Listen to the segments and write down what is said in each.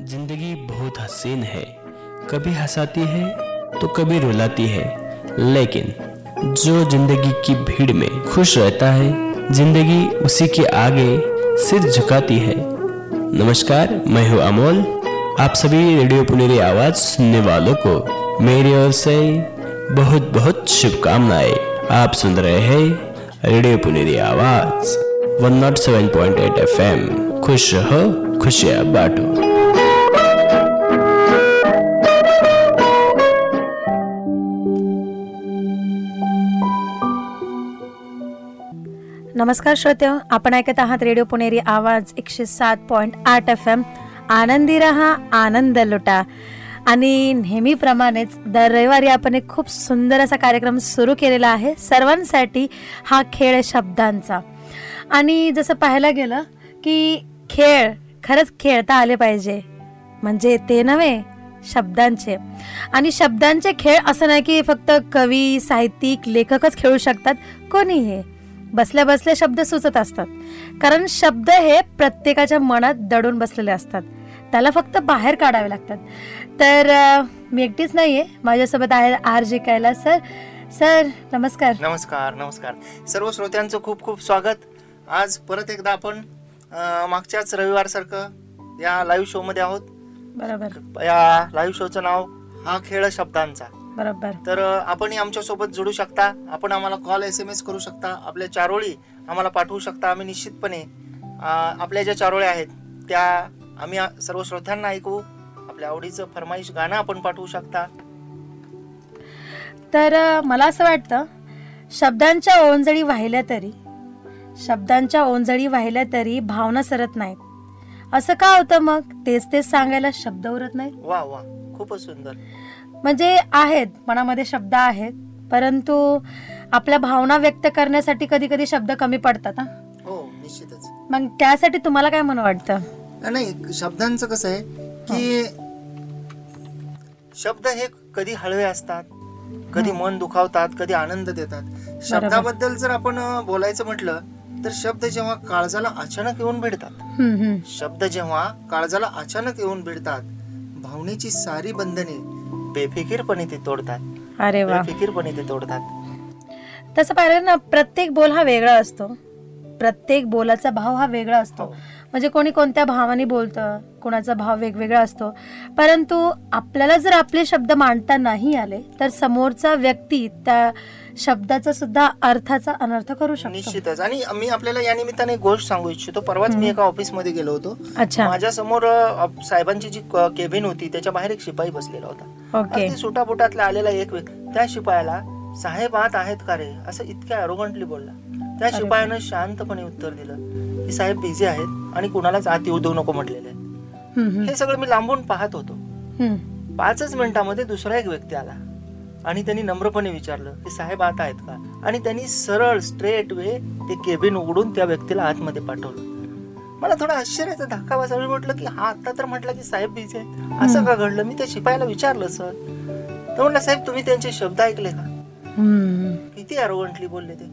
ज़िंदगी बहुत हसीन है। कभी हंसाती है तो कभी रुलाती है। लेकिन जो ज़िंदगी की भीड़ में खुश रहता है, ज़िंदगी उसी के आगे सिर झुकाती है। नमस्कार, मैं हूँ अमोल। आप सभी रेडियो पुनेरी आवाज़ सुनने वालों को मेरी ओर से बहुत बहुत शुभकामनाएँ। आप सुन रहे हैं रेडियो पुनेरी आवाज़, 107.8 एफएम। खुश रहो, खुशियाँ बांटो। नमस्कार श्रोते आपण ऐकत आहात रेडिओ पुणेरी आवाज एकशे सात पॉईंट आठ एफ एम आनंदी रहा आनंद लुटा. आणि नेहमीप्रमाणेच दर रविवारी आपण एक खूप सुंदर असा कार्यक्रम सुरू केलेला आहे सर्वांसाठी हा खेळ शब्दांचा. आणि जसं पाहायला गेलं की खेळ खरंच खेळता आले पाहिजे. म्हणजे ते नव्हे शब्दांचे. आणि शब्दांचे खेळ असं नाही की फक्त कवी साहित्यिक लेखकच खेळू शकतात कोणीही. बसल्या बसल्या शब्द सुचत असतात. कारण शब्द हे प्रत्येकाच्या मनात दडून बसलेले असतात. त्याला फक्त बाहेर काढावे लागतात. तर मी एकटीच नाहीये. माझ्यासोबत आहे आर जे कायला सर. सर नमस्कार. नमस्कार नमस्कार. सर्व श्रोत्यांचं खूप खूप स्वागत. आज परत एकदा आपण मागच्याच रविवार सारखं या लाईव्ह शो मध्ये आहोत. बरोबर. या लाईव्ह शोचं नाव हा खेळ शब्दांचा. बरोबर. तर आपण आमच्यासोबत जोडू शकता. आपण आम्हाला कॉल एस एम एस करू शकता. आपल्या चारोळी आम्हाला पाठवू शकता. आम्ही निश्चितपणे आपल्या ज्या चारोळ्या आहेत त्या आम्ही सर्व श्रोत्यांना ऐकू आपल्या आवडीचं फरमाईश गाणं आपण पाठवू शकता. तर मला असं वाटतं शब्दांच्या ओंजळी वाहिल्या तरी शब्दांच्या ओंजळी वाहिल्या तरी भावना सरत नाहीत. असं का होतं मग? तेच तेच सांगायला शब्द उरत नाहीत? वा वा. खूपच सुंदर. म्हणजे आहेत मनामध्ये शब्द आहेत परंतु आपल्या भावना व्यक्त करण्यासाठी कधी कधी शब्द कमी पडतात हो? निश्चितच. मग त्यासाठी तुम्हाला काय म्हणू वाटतं? नाही शब्दांचं कसं आहे की शब्द हे कधी हळवे असतात कधी मन दुखावतात कधी आनंद देतात. शब्दाबद्दल जर आपण बोलायचं म्हटलं तर शब्द जेव्हा काळजाला अचानक येऊन भिडतात शब्द जेव्हा काळजाला अचानक येऊन भिडतात भावनेची सारी बंधने बेफिकीरपणे ते तोडतात. अरे वा. बेफिकीरपणे ते तोडतात. तसं पाहिलं ना प्रत्येक बोल हा वेगळा असतो. प्रत्येक बोलाचा भाव हा वेगळा असतो. हो. म्हणजे कोणी कोणत्या भावाने बोलतं कोणाचा भाव वेगवेगळा असतो. परंतु आपल्याला जर आपले शब्द मांडता नाही आले तर समोरचा व्यक्ती त्या शब्दाचा सुद्धा अर्थाचा अनर्थ करू शकतो. निश्चितच. आणि मी आपल्याला या निमित्ताने गोष्ट सांगू इच्छितो. परवाच मी एका ऑफिसमध्ये गेलो होतो. अच्छा. माझ्यासमोर साहेबांची जी केबिन होती त्याच्या बाहेर एक शिपाई बसलेला होता. ओके. सुटापुटातला आलेला एक त्या शिपायाला साहेब आत आहेत का रे? असं इतक्या अरोगंटली बोलला. त्या शिपायानं शांतपणे उत्तर दिलं की साहेब बिझी आहेत आणि कुणालाच आत येऊ देऊ नको म्हटलेले हे सगळं मी लांबून पाहत होतो. पाचच मिनिटामध्ये दुसरा एक व्यक्ती आला. आणि त्यांनी नम्रपणे विचारलं की साहेब आत आहेत का? आणि त्यांनी सरळ स्ट्रेट वे ते केबिन उघडून त्या व्यक्तीला आतमध्ये पाठवलं. मला थोडा आश्चर्याचा धक्का बसा मी म्हटलं की हा आता तर म्हटलं की साहेब बिझी आहेत. असं का घडलं? मी त्या शिपायाला विचारलं सर. तर म्हटलं साहेब तुम्ही त्यांचे शब्द ऐकले का? किती अरोगंटली बोलले ते.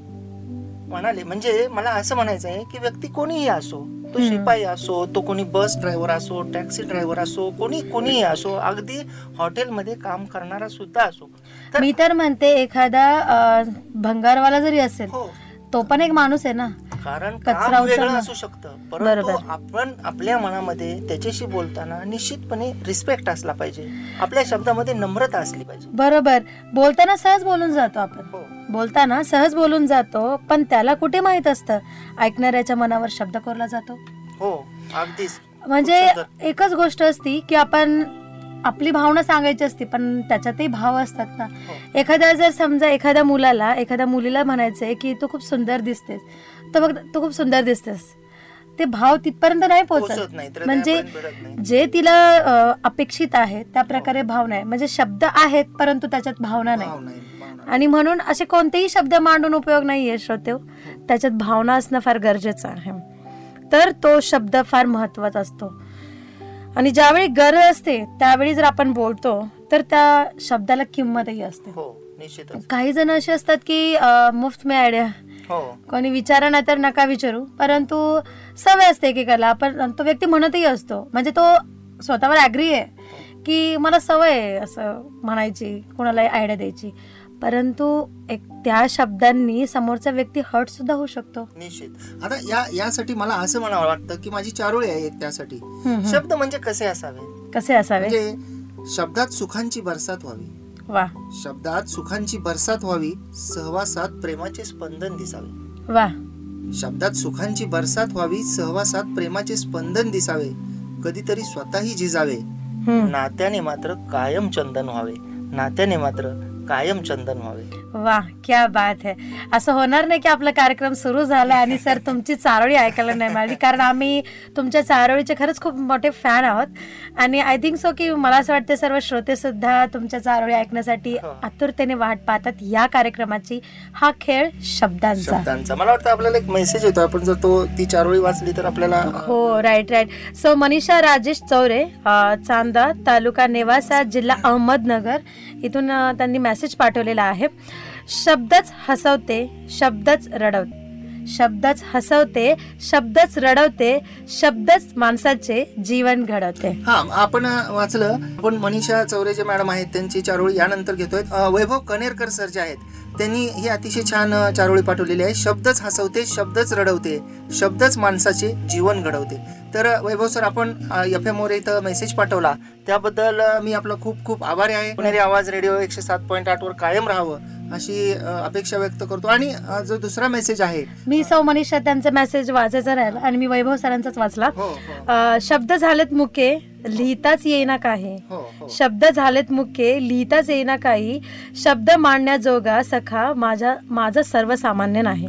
म्हणाले म्हणजे मला असं म्हणायचं आहे की व्यक्ती कोणीही असो तो शिपाई असो तो कोणी बस ड्रायव्हर असो टॅक्सी ड्रायव्हर असो कोणी कोणीही असो अगदी हॉटेलमध्ये काम करणारा सुद्धा असो मी तर म्हणते एखादा भंगारवाला जरी असेल हो. तो पण एक माणूस आहे ना. कारण कचरा वेगळं असू शकतं. परंतु आपण आपल्या मनामध्ये त्याच्याशी बोलताना निश्चितपणे रिस्पेक्ट असला पाहिजे. आपल्या शब्दामध्ये नम्रता असली पाहिजे. बरोबर. बोलताना सहज बोलून जातो आपण. हो. बोलताना सहज बोलून जातो पण त्याला कुठे माहीत असतं? ऐकणाऱ्याच्या मनावर शब्द कोरला जातो. हो अगदीच. म्हणजे एकच गोष्ट असती की आपण आपली भावना सांगायची असते पण त्याच्यातही भाव असतात ना. हो. एखाद्या जर समजा एखाद्या मुलाला एखाद्या मुलीला म्हणायचंय की तू खूप सुंदर दिसतेस. तर बघ तू खूप सुंदर दिसतेस. ते भाव तिथपर्यंत नाही पोहोचत. म्हणजे जे तिला अपेक्षित आहे त्या प्रकारे भाव नाही. म्हणजे शब्द आहेत परंतु त्याच्यात भावना नाही. आणि म्हणून असे कोणतेही शब्द मांडून उपयोग नाहीये श्रोतेव त्याच्यात भावना असणं फार गरजेचं आहे. तर तो शब्द फार महत्त्वाचा असतो. आणि ज्यावेळी गरज असते त्यावेळी जर आपण बोलतो तर त्या शब्दाला किंमतही असते. हो, काही जण असे असतात की मुफ्त मे आयडिया हो. कोणी विचारा नाही तर नका विचारू. परंतु सवय असते एकेकाला. आपण तो व्यक्ती म्हणतही असतो. म्हणजे तो स्वतःवर ॲग्री आहे की मला सवय आहे असं म्हणायची कोणाला आयडिया द्यायची. परंतु एक त्या शब्दांनी समोरचा व्यक्ती हर्ट सुद्धा होऊ शकतो. निश्चित. आता या यासाठी मला असं म्हणावं वाटतं की माझी चारोळी आहे एक त्यासाठी. हम्म. शब्द म्हणजे कसे असावे? कसे असावे? म्हणजे शब्दात सुखांची बरसात व्हावी. वा. शब्दात सुखांची बरसात व्हावी सहवासात प्रेमाचे स्पंदन दिसावे. वा. शब्दात सुखांची बरसात व्हावी सहवासात प्रेमाचे स्पंदन दिसावे. कधीतरी स्वतःही झिजावे. हम्म. नात्याने मात्र कायम चंदन व्हावे. नात्याने मात्र कायम चंदन व्हावे. वा क्या बात है. असं होणार नाही की आपला कार्यक्रम सुरू झाला आणि सर तुमची चारोळी ऐकायला नाही मिळाली. कारण आम्ही तुमच्या चारोळीचे खरंच खूप मोठे फॅन आहोत. आणि आय थिंक सो की मला असं वाटतं सर्व श्रोते सुद्धा तुमच्या चारोळी ऐकण्यासाठी हो. आतुरतेने वाट पाहतात या कार्यक्रमाची. हा खेळ शब्दांचा. शब्दांचा. मला वाटतं आपल्याला एक मेसेज येतो. आपण जर तो ती चारोळी वाचली तर आपल्याला हो right right so Manisha Rajesh Chaure Chanda taluka Nevasa जिल्हा अहमदनगर. इथून त्यांनी मेसेज पाठवलेला आहे. शब्दच हसवते शब्दच रडवते. शब्दच हसवते शब्दच रडवते शब्दच माणसाचे जीवन घडवते. हा आपण वाचलं. आपण मनीषा चौरेजे मॅडम आहेत त्यांची चारोळी यानंतर घेतोय. वैभव कनेरकर सर जे आहेत त्यांनी ही अतिशय छान चारोळी पाठवलेली आहे. शब्दच हसवते शब्दच रडवते शब्दच माणसाचे जीवन घडवते. तर वैभव सर आपण एफ एम वर इथं मेसेज पाठवला. त्याबद्दल मी आपला खूप खूप आभारी आहे. पुणेरी आवाज रेडिओ एकशे सात पॉईंट आठ वर कायम राहावं. अशी अपेक्षा व्यक्त करतो. आणि जो दुसरा मेसेज आहे मी सौ मनीषा त्यांचा मेसेज वाचायचा राहिला आणि मी वैभव सरांचाच वाचला. हो हो. शब्द झालेत मुके लिहिताच येईना काही. हो शब्द झालेत मुके लिहिताच येईना काही. शब्द मांडण्याजोगा सखा माझा माझं सर्वसामान्य नाही.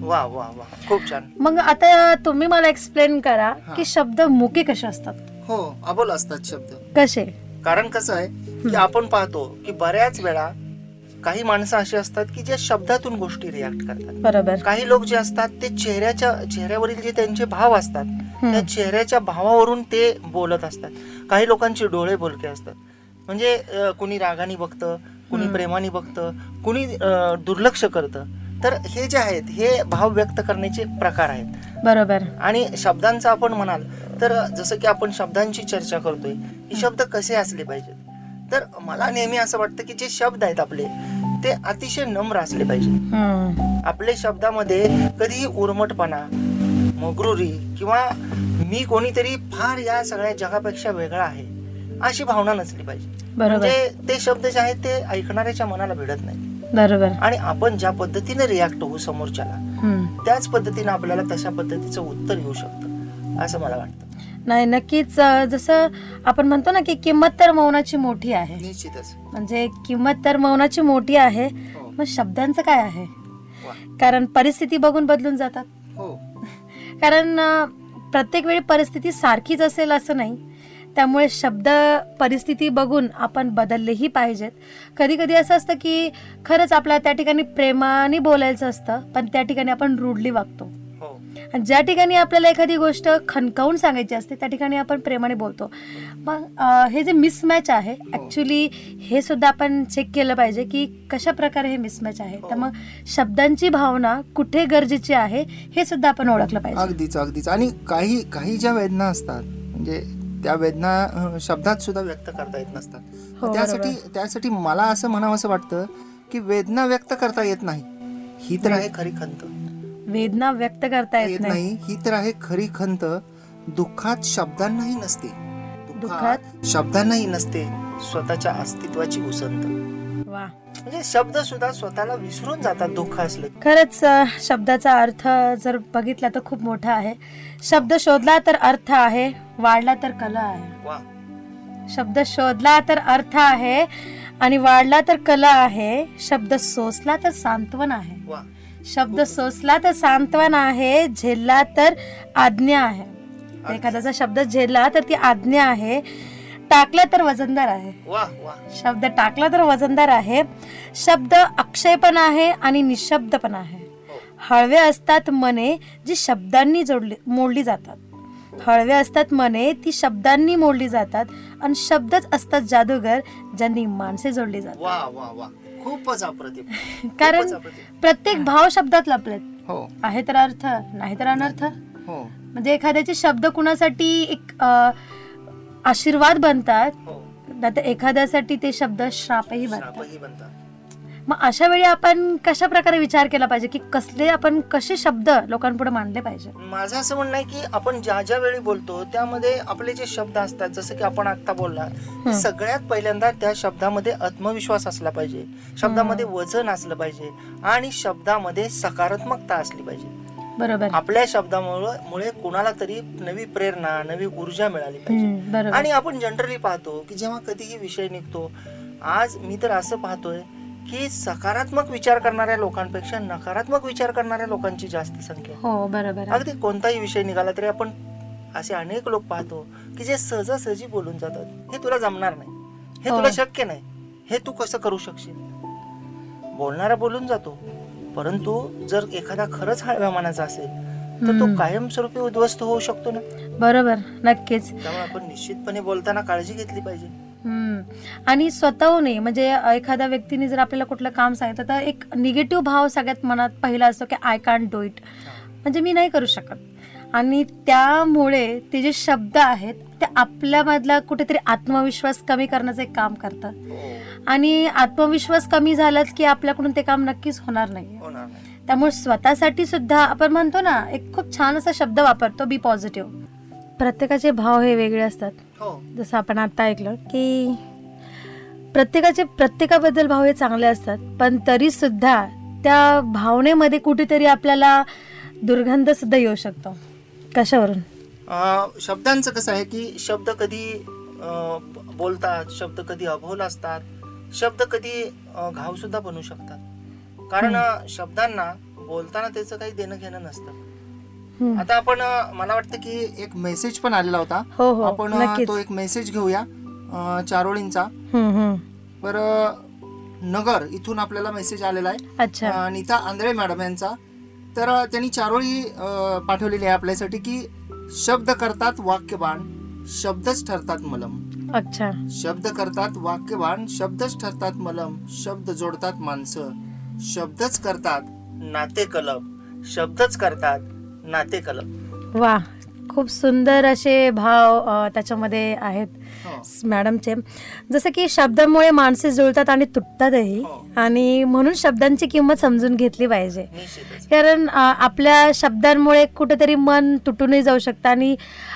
खूप छान. मग आता तुम्ही मला एक्सप्लेन करा की शब्द मुके कसे असतात? हो अबोल असतात शब्द. कसे? कारण कसं आहे की आपण पाहतो की बऱ्याच वेळा काही माणसं अशी असतात की जे शब्दातून गोष्टी रिॲक्ट करतात. बरोबर. काही लोक जे असतात ते चेहऱ्याच्या चेहऱ्यावरील जे त्यांचे भाव असतात त्या चेहऱ्याच्या भावावरून ते बोलत असतात. काही लोकांचे डोळे बोलके असतात. म्हणजे कुणी रागाने बघतं कुणी प्रेमाने बघतं कुणी दुर्लक्ष करतं. तर हे जे आहेत हे भाव व्यक्त करण्याचे प्रकार आहेत. बरोबर. आणि शब्दांचा आपण म्हणाल तर जसं की आपण शब्दांची चर्चा करतोय की शब्द कसे असले पाहिजेत? तर मला नेहमी असं वाटतं की जे शब्द आहेत आपले ते अतिशय नम्र असले पाहिजे. आपल्या शब्दामध्ये कधीही उर्मटपणा मगरुरी किंवा मी कोणीतरी फार या सगळ्या जगापेक्षा वेगळा आहे अशी भावना नसली पाहिजे. बरोबर. म्हणजे ते शब्द जे आहेत ते ऐकणाऱ्याच्या मनाला भिडत नाही. बरोबर. आणि आपण ज्या पद्धतीने रिॲक्ट होऊ समोरच्याला. त्याच पद्धतीने आपल्याला तशा पद्धतीचं उत्तर येऊ शकतं असं मला वाटतं. नाही नक्कीच जसं आपण म्हणतो ना की किंमत तर मौनाची मोठी आहे. निश्चितच. म्हणजे किंमत तर मौनाची मोठी आहे हो. मग शब्दांचं काय आहे. कारण परिस्थिती बघून बदलून जातात. हो. कारण प्रत्येक वेळी परिस्थिती सारखीच असेल असं नाही. त्यामुळे शब्द परिस्थिती बघून आपण बदललेही पाहिजेत. कधी कधी असं असतं की खरंच आपल्याला त्या ठिकाणी प्रेमाने बोलायचं असतं पण त्या ठिकाणी आपण रूडली वागतो. आणि ज्या ठिकाणी आपल्याला एखादी गोष्ट खणकावून सांगायची असते त्या ठिकाणी आपण प्रेमाने बोलतो. मग हे जे मिसमॅच आहे ॲक्च्युली हे सुद्धा आपण चेक केलं पाहिजे की कशा प्रकारे हे मिसमॅच आहे. तर मग शब्दांची भावना कुठे गरजेची आहे हे सुद्धा आपण ओळखलं पाहिजे. अगदीच अगदीच. आणि काही काही ज्या वेदना असतात म्हणजे त्या वेदना शब्दात सुद्धा व्यक्त करता येत नसतात. हो, त्यासाठी त्यासाठी मला असं म्हणावं असं वाटतं की वेदना व्यक्त करता येत नाही. ही तर आहे खरी खंत. वेदना व्यक्त करता येत नाही. ही तर आहे खरी खंत. दुःखात शब्दांनाही नसते. दुःखात? शब्दांनाही नसते. स्वतःच्या अस्तित्वाची उसंत. वा. म्हणजे शब्द सुद्धा स्वतःला विसरून जातात दुःख असलं. खरंच शब्दाचा अर्थ जर बघितला तर खूप मोठा आहे. शब्द शोधला तर अर्थ आहे वाढला तर कला आहे. वा. शब्द शोधला तर अर्थ आहे आणि वाढला तर कला आहे. शब्द सोसला तर सांत्वन आहे. शब्द सोसला तर सांत्वन आहे झेलला तर आज्ञा आहे. एखाद्याचा शब्द झेलला तर ती आज्ञा आहे. टाकला तर वजनदार आहे. शब्द टाकला तर वजनदार आहे. शब्द अक्षय पण आहे आणि निशब्द पण आहे. हळवे असतात मने जी शब्दांनी जोडली मोडली जातात. हळवे असतात मने ती शब्दांनी मोडली जातात आणि शब्दच असतात जादूगर ज्यांनी माणसे जोडली जातात. खूपच अप्रतिम. कारण. प्रत्येक भाव शब्दात लपलेत हो. आहे तर अर्थ नाही तर अनर्थ. हो. म्हणजे एखाद्याचे शब्द कुणासाठी एक अ, आशीर्वाद बनतात हो. नाहीतर एखाद्यासाठी ते शब्द श्रापही बनतात. श्रापही बनतात. मग अशा वेळी आपण कशा प्रकारे विचार केला पाहिजे? की कसले आपण कसे शब्द लोकांपुढे मांडले पाहिजे? माझं असं म्हणणं आहे की आपण ज्या ज्या वेळी बोलतो त्यामध्ये आपले जे शब्द असतात जसं की आपण आता बोलला सगळ्यात पहिल्यांदा त्या शब्दामध्ये आत्मविश्वास असला पाहिजे. शब्दामध्ये वजन असलं पाहिजे आणि शब्दामध्ये सकारात्मकता असली पाहिजे. बरोबर. आपल्या शब्दामुळे मुळे कोणाला तरी नवी प्रेरणा नवी ऊर्जा मिळाली पाहिजे. आणि आपण जनरली पाहतो की जेव्हा कधीही विषय निघतो आज मी तर असं पाहतोय की सकारात्मक विचार करणाऱ्या लोकांपेक्षा नकारात्मक विचार करणाऱ्या लोकांची जास्त संख्या. हो बरोबर. अगदी कोणताही विषय निघाला तरी आपण असे अनेक लोक पाहतो की जे सहजासहजी बोलून जातात हे तुला जमणार नाही हे हो. तुला शक्य नाही हे तू कसं करू शकशील बोलणारा बोलून जातो परंतु जर एखादा खरंच हळव्या मनाचा असेल तर तो. कायमस्वरूपी उद्ध्वस्त होऊ शकतो ना बरोबर नक्कीच त्यामुळे आपण निश्चितपणे बोलताना काळजी घेतली पाहिजे. आणि स्वतःहूनही म्हणजे एखाद्या व्यक्तीने जर आपल्याला कुठलं काम सांगितलं तर एक निगेटिव्ह भाव सगळ्यात मनात पहिला असतो की आय कांट डू इट म्हणजे मी नाही करू शकत. आणि त्यामुळे ते जे शब्द आहेत ते आपल्यामधला कुठेतरी आत्मविश्वास कमी करण्याचं एक काम करतात आणि आत्मविश्वास कमी झालाच की आपल्याकडून ते काम नक्कीच होणार नाही होणार नाही. त्यामुळे स्वतःसाठी सुद्धा आपण म्हणतो ना एक खूप छान असा शब्द वापरतो बी पॉझिटिव्ह प्रत्येकाचे भाव हे वेगळे असतात. हो. जसं आपण आता ऐकलं की प्रत्येकाचे प्रत्येकाबद्दल भाव हे चांगले असतात. पण तरी सुद्धा त्या भावनेमध्ये कुठेतरी आपल्याला दुर्गंध सुद्धा येऊ शकतो. कशावरून? शब्दांचं कसं आहे की शब्द कधी बोलतात शब्द कधी अभोल असतात शब्द कधी घाव सुद्धा बनू शकतात. कारण शब्दांना बोलताना त्याचं काही देणं घेणं नसतं. आता आपण मला वाटतं की एक मेसेज पण आलेला होता. हो हो आपण तो एक मेसेज घेऊया चारोळींचा. अं, नगर इथून आपल्याला मेसेज आलेला आहे. नीता आंधळे मॅडम यांचा. तर त्यांनी चारोळी पाठवलेली आहे आपल्यासाठी की शब्द करतात वाक्यबाण शब्दच ठरतात मलम. अच्छा. शब्द करतात वाक्यबाण शब्दच ठरतात मलम. शब्द जोडतात माणसं. शब्दच करतात नाते कलम शब्दच करतात नाते कलम वा खूप सुंदर असे भाव त्याच्यामध्ये आहेत हो. मॅडमचे. जसं की शब्दांमुळे माणसे जुळतात आणि तुटतातही हो. आणि म्हणून शब्दांची किंमत समजून घेतली पाहिजे. कारण आपल्या शब्दांमुळे कुठेतरी मन तुटूनही जाऊ शकतं आणि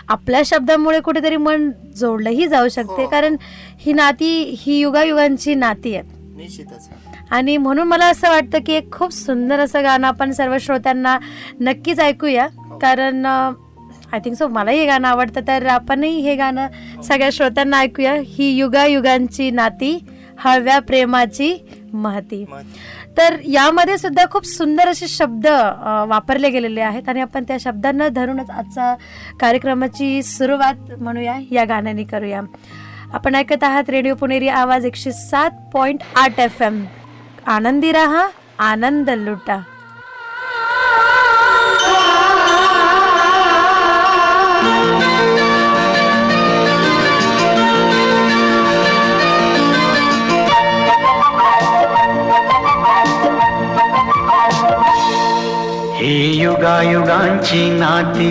आपल्या शब्दांमुळे कुठेतरी मन जोडलंही जाऊ शकते. हो. कारण ही नाती ही युगायुगांची नाती आहेत. निश्चितच. आणि म्हणून मला असं वाटतं की एक खूप सुंदर असं गाणं आपण सर्व श्रोत्यांना नक्कीच ऐकूया. कारण आय थिंक सो मलाही हे गाणं आवडतं. तर आपणही हे गाणं सगळ्या श्रोत्यांना ऐकूया. ही युगायुगांची नाती हळव्या प्रेमाची महती. तर यामध्ये सुद्धा खूप सुंदर असे शब्द वापरले गेलेले आहेत. आणि आपण त्या शब्दांना धरूनच आजचा कार्यक्रमाची सुरुवात म्हणूया या गाण्याने करूया. आपण ऐकत आहात रेडिओ पुणेरी आवाज एकशे सात पॉईंट आठ एफ एम आनंदी रहा आनंद लुटा ही युगायुगांची नाती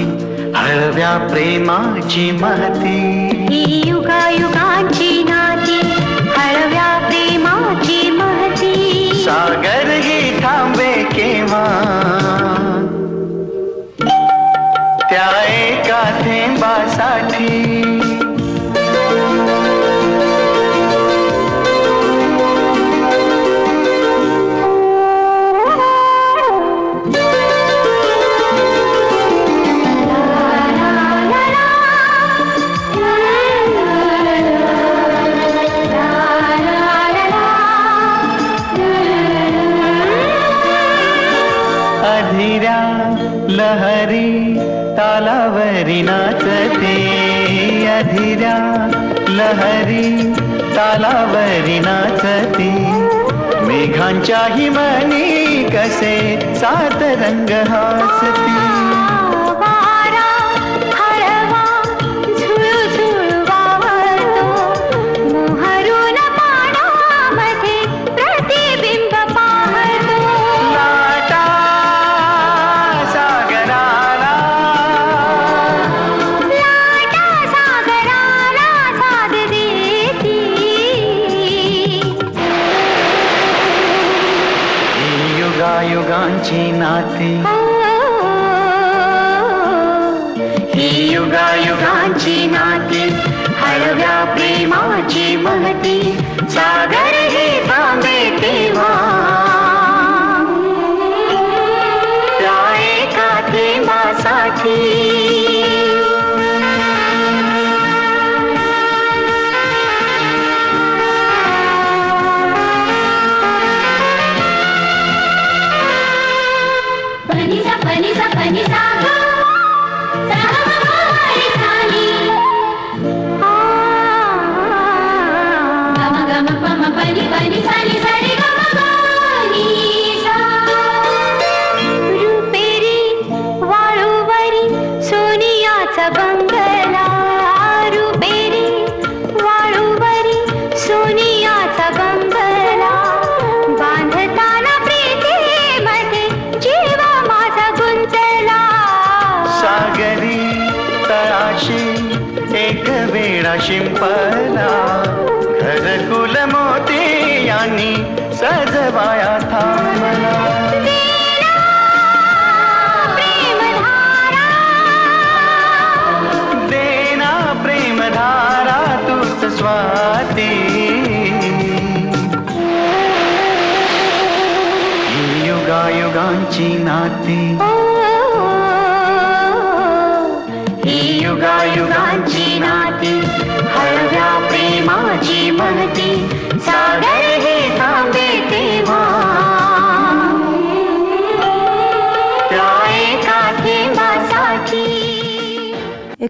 हळव्या प्रेमाची महती ही युगायुगांची सागर ही थांबे केव्हा? त्या एका थेंबासाठी नाचते अधिरा लहरी तालावरी नाचते. मेघांच्या हिमनी कसे सात रंग हासती. युगायुगांची नाती. ही युगायुगांची नाती. हळव्या प्रेमाची म्हणती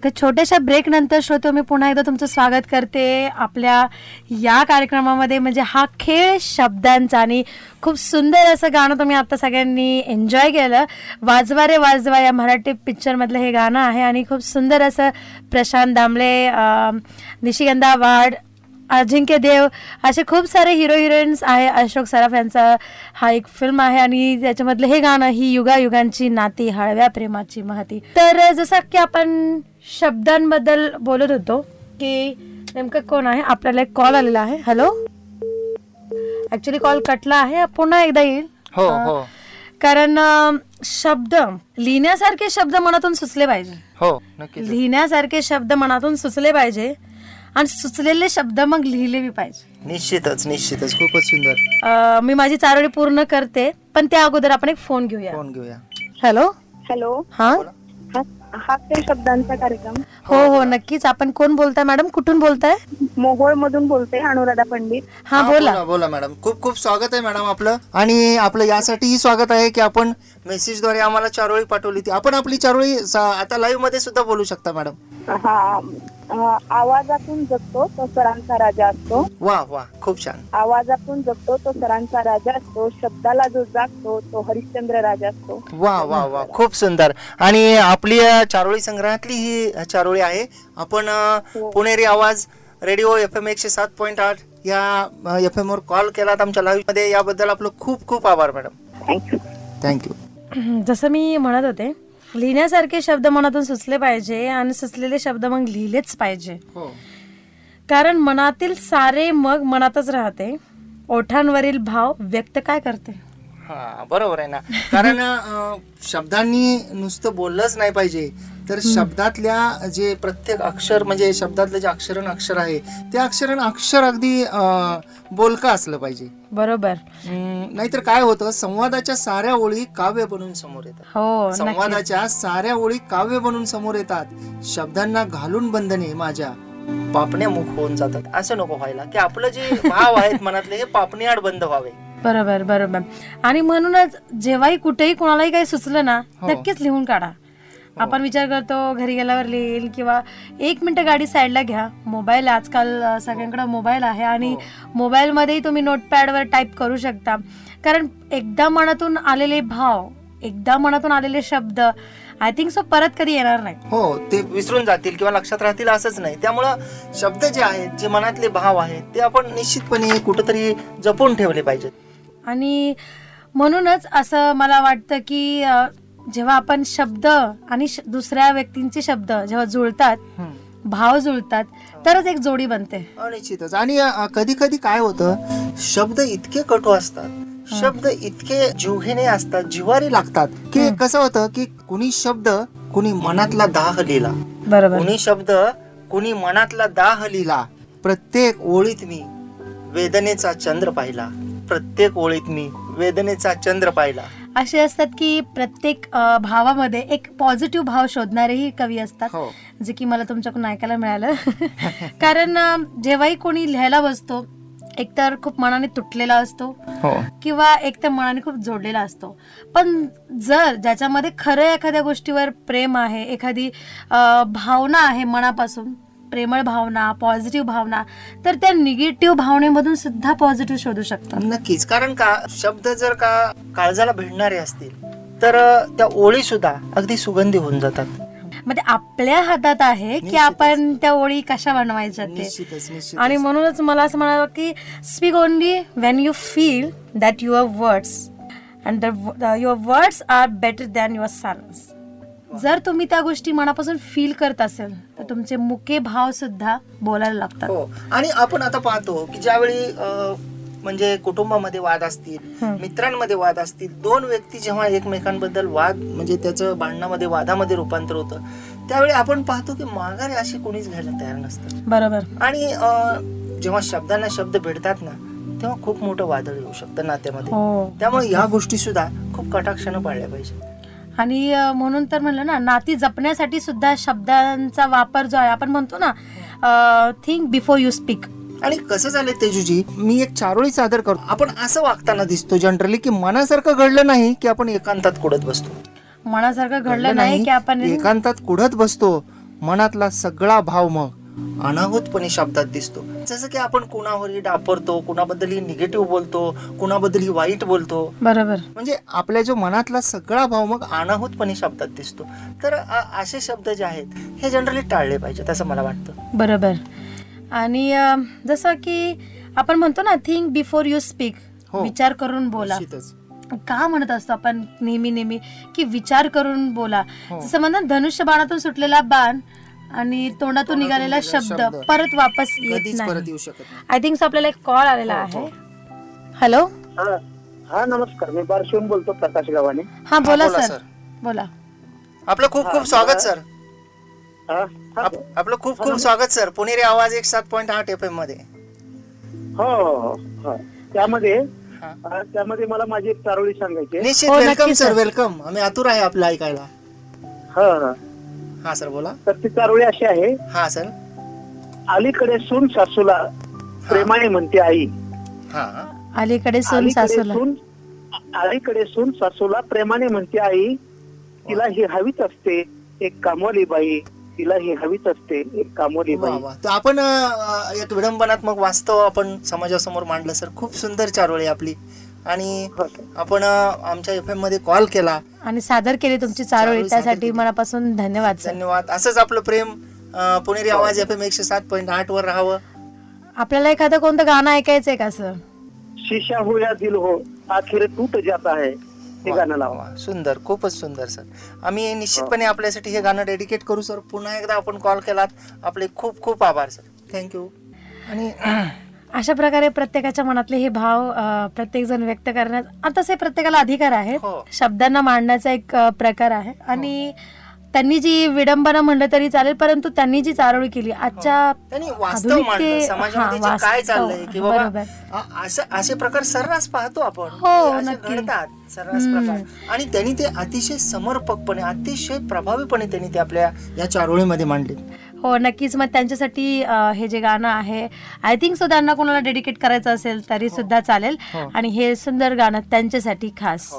एका छोट्याशा ब्रेक नंतर श्रोतो मी पुन्हा एकदा तुमचं स्वागत करते. आपल्या या कार्यक्रमामध्ये म्हणजे हा खेळ शब्दांचा आणि खूप सुंदर असं गाणं तुम्ही आता सगळ्यांनी एन्जॉय केलं. वाजवा रे वाजवा या मराठी पिक्चरमधलं हे गाणं आहे आणि खूप सुंदर असं प्रशांत दामले निशिगंधा वाड अजिंक्य देव असे खूप सारे हिरो हिरोईन्स आहे अशोक सराफ यांचा हा एक फिल्म आहे आणि त्याच्यामधलं हे गाणं ही युगायुगांची नाती हळव्या प्रेमाची महती. तर जसं की आपण शब्दांबद्दल बोलत होतो की नेमकं कोण आहे? आपल्याला एक कॉल आलेला आहे. हॅलो ऍक्च्युली कॉल कटला आहे. पुन्हा एकदा येईल. हो हो. कारण शब्द लिहिण्यासारखे शब्द मनातून सुचले पाहिजे. हो लिहिण्यासारखे शब्द मनातून सुचले पाहिजे. आणि सुचलेले शब्द मग लिहिले बी पाहिजे. निश्चितच निश्चितच. खूपच सुंदर. अं, मी माझी चारोळी पूर्ण करते पण त्या अगोदर आपण एक फोन घेऊया. फोन घेऊया. हॅलो? हॅलो. हा? हा हा ते शब्दांचा कार्यक्रम. हो हो नक्कीच. आपण कोण बोलताय मॅडम? कुठून बोलताय? मोहोळ मधून बोलते अनुराधा पंडित. हा बोला. बोला मॅडम. खूप खूप स्वागत आहे मॅडम आपलं. आणि आपलं यासाठीही स्वागत आहे की आपण मेसेजद्वारे आम्हाला चारोळी पाठवली होती आपण आपली चारोळी स- आता लाईव्हमध्ये सुद्धा बोलू शकता मॅडम. हा आवाजातून जगतो तो सरांचा राजा असतो. वा वा खूप छान. आवाजातून जगतो तो सरांचा राजा असतो. शब्दाला जो जागतो तो हरिश्चंद्र राजा असतो. वा वा वा खूप सुंदर. आणि आपली अ, चारोळी संग्रहातली ही चारोळी आहे. आपण अ, पुणेरी आवाज रेडिओ एफ एम एकशे सात पॉईंट आठ या एफ एम वर कॉल केलात आमच्या लाईव्हमध्ये. याबद्दल आपलं खूप खूप आभार मॅडम थँक्यू थँक्यू जसं मी म्हणत होते लिहिण्यासारखे शब्द मनातून सुचले पाहिजे आणि सुचलेले शब्द मग लिहिलेच पाहिजे. हो. कारण मनातील सारे मग मनातच राहते. ओठांवरील भाव व्यक्त काय करते? हा बरोबर आहे ना. कारण अ, शब्दांनी नुसतं बोललंच नाही पाहिजे. तर शब्दातल्या जे प्रत्येक अक्षर म्हणजे शब्दातलं जे अक्षरण अक्षर आहे ते अक्षरण अक्षर अगदी अ, बोलकं असलं पाहिजे. बरोबर. अं, नाहीतर काय होतं संवादाच्या साऱ्या ओळी काव्य बनून समोर येतात. हो संवादाच्या साऱ्या ओळी काव्य बनून समोर येतात. शब्दांना घालून बंधने माझ्या पापण्या मुख होऊन जातात. असं नको व्हायला की आपलं जे भाव आहेत मनातले हे पापणीआड बंद व्हावे. बरोबर बरोबर. आणि म्हणूनच जेव्हाही कुठेही कोणालाही काही सुचलं ना हो. नक्कीच लिहून काढा. आपण विचार करतो घरी गेल्यावर लिहिल किंवा एक मिनिट गाडी साईडला घ्या. मोबाईल आजकाल सगळ्यांकडे मोबाईल आहे आणि हो. मोबाईलमध्येही तुम्ही नोटपॅडवर टाईप करू शकता. कारण एकदा मनातून आलेले भाव एकदा मनातून आलेले शब्द आय थिंक सो परत कधी येणार नाही. हो ते विसरून जातील किंवा लक्षात राहतील असंच नाही. त्यामुळं शब्द जे आहेत जे मनातले भाव आहेत ते आपण निश्चितपणे कुठेतरी जपून ठेवले पाहिजेत. आणि म्हणूनच असं मला वाटतं की जेव्हा आपण शब्द आणि दुसऱ्या व्यक्तींचे शब्द जेव्हा जुळतात भाव जुळतात तरच एक जोडी बनते. अ, निश्चितच आणि कधी कधी काय होतं शब्द इतके कटू असतात शब्द इतके जीवघेणे असतात जिवारी लागतात की कसं होतं की कुणी शब्द कुणी मनातला दाह लिहिला. बरोबर. कुणी शब्द कुणी मनातला दाह लिहिला. प्रत्येक ओळीत मी वेदनेचा चंद्र पाहिला. प्रत्येक ओळीत मी वेदनेचा चंद्र पाहिला. असे असतात की प्रत्येक भावामध्ये एक पॉझिटिव्ह भाव शोधणारेही कवी असतात हो. जे की मला तुमच्याकडून ऐकायला मिळालं. कारण जेव्हाही कोणी लिहायला बसतो एकतर खूप मनाने तुटलेला असतो हो. किंवा एक तर मनाने खूप जोडलेला असतो. पण जर ज्याच्यामध्ये खरं एखाद्या गोष्टीवर प्रेम आहे एखादी भावना आहे मनापासून प्रेमळ भावना पॉझिटिव्ह भावना तर त्या निगेटिव्ह भावनेमधून सुद्धा पॉझिटिव्ह शोधू शकतात. नक्कीच. कारण का शब्द जर का काळजाला भिडणारे असतील तर त्या ओळी सुद्धा अगदी सुगंधी होऊन जातात. ते आपल्या हातात आहे की. आपण त्या ओळी कशा बनवायच्या ते? आणि म्हणूनच मला असं म्हणावं की speak only when you feel that your words and your words are better than your sons जर तुम्ही त्या गोष्टी मनापासून फील करत असेल तर तुमचे मुके भाव सुद्धा बोलायला लागतात. हो. आणि आपण आता पाहतो की ज्यावेळी म्हणजे कुटुंबामध्ये वाद असतील हं. मित्रांमध्ये वाद असतील दोन व्यक्ती जेव्हा एकमेकांबद्दल वाद म्हणजे त्याचं भांडणामध्ये वादामध्ये रूपांतर होतं त्यावेळी आपण पाहतो की माघारी अशी कोणीच घ्यायला तयार नसतं. बरोबर. आणि जेव्हा शब्दांना शब्द भिडतात ना तेव्हा खूप मोठं वादळ येऊ शकतं नात्यामध्ये. हो. त्यामुळे या गोष्टी सुद्धा खूप कटाक्षानं पाळल्या पाहिजे. आणि म्हणून तर म्हणलं ना नाती जपण्यासाठी सुद्धा शब्दांचा वापर जो आहे आपण म्हणतो ना थिंक बिफोर यू स्पीक आणि कसं झालंय तेजूजी मी एक चारोळी सादर करतो. आपण असं वागताना दिसतो जनरली की मनासारखं घडलं नाही की आपण एकांतात कुडत बसतो. मनासारखं घडलं नाही की आपण एकांतात कुडत बसतो मनातला सगळा भाव मग. अनाहूतपणे शब्दात दिसतो. जसं की आपण कुणावरही डापरतो कुणाबद्दलही निगेटिव्ह बोलतो कुणाबद्दलही वाईट बोलतो. बरोबर. म्हणजे आपल्या जो मनातला सगळा भाव मग अनाहूतपणे शब्दात दिसतो. तर असे शब्द जे आहेत हे जनरली टाळले पाहिजेत असं मला वाटतं. बरोबर. आणि जसं की आपण म्हणतो ना थिंक बिफोर यू स्पीक हो. विचार करून बोला. का म्हणत असतो आपण नेहमी नेहमी? की विचार करून बोला. हो. जसं म्हणतात धनुष्य बाणातून सुटलेला बाण आणि तोंडातून निघालेला शब्द शब्द. परत वापस येत कधीच परत नाही. येऊ शकत नाही. आय थिंक आपल्याला एक कॉल आलेला हो, आहे. हो. हॅलो हा हा नमस्कार. मी बारशिवून बोलतो प्रकाश गावाने. हा बोला बोला, सर. सर. बोला. आपलं खूप खूप स्वागत सर. हा हा, आप- आपलं खूप खूप स्वागत सर. पुणेरी आवाज एक सात पॉईंट आठ एफ एममध्ये. हो हो हो, हो. त्यामध्ये हा. हा, त्यामध्ये मला माझी एक चारोळी सांगायची आहे. निश्चित हो, वेलकम नक्की, सर. सर. वेलकम आम्ही आतुर आहे आपलं ऐकायला. हा हा. हा सर बोला. तर ती चारोळी अशी आहे. हा सर अलीकडे सून सासूला प्रेमाने म्हणते आई. हा. अलीकडे सून अलीकडे सासूला. सून अलीकडे सून सासूला प्रेमाने म्हणते आई तिला ही हवीच असते एक कामवाली बाई तिला ही हवीच असते एक कामवाली वा बाई. वा तर आपण अं, एक विडंबनात्मक वास्तव आपण समाजासमोर मांडलं सर खूप सुंदर चारोळी आपली. आणि हो. आपण आमच्या एफ एममध्ये कॉल केला. आणि सादर केली तुमची चारोळी त्यासाठी. मनापासून धन्यवाद सर. धन्यवाद. असंच आपलं प्रेम पुणेरी आवाज एफ एम एकशे सात पॉईंट आठ वर राहावं. आपल्याला एखादं कोणतं गाणं ऐकायचंय का सर? शीशा हो या दिल हो आखिर टूट जाता है हे गाणं लावा. सुंदर खूपच सुंदर सर. आम्ही निश्चितपणे आपल्यासाठी हे गाणं डेडिकेट करू सर. पुन्हा एकदा आपण कॉल केलात. आपले खूप खूप आभार सर. थँक्यू आणि अशा प्रकारे प्रत्येकाच्या मनातले हे भाव प्रत्येक जण व्यक्त करण्यात आता तसे प्रत्येकाला अधिकार आहे हो. शब्दांना मांडण्याचा एक प्रकार आहे. आणि त्यांनी जी विडंबना म्हणलं तरी चालेल परंतु त्यांनी जी चारोळी केली आजच्या हा. अ- असं प्रकार सर्रास पाहतो आपण. हो, नक्की. प्रकार. आणि त्यांनी ते अतिशय समर्पकपणे अतिशय प्रभावीपणे त्यांनी ते आपल्या या चारोळीमध्ये मांडले. हो नक्कीच. मग त्यांच्यासाठी हे जे गाणं आहे आय थिंक सो त्यांना कोणाला डेडिकेट करायचं असेल तरी सुद्धा चालेल. हो. आणि हे सुंदर गाणं त्यांच्यासाठी खास.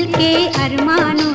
दिल के अरमानों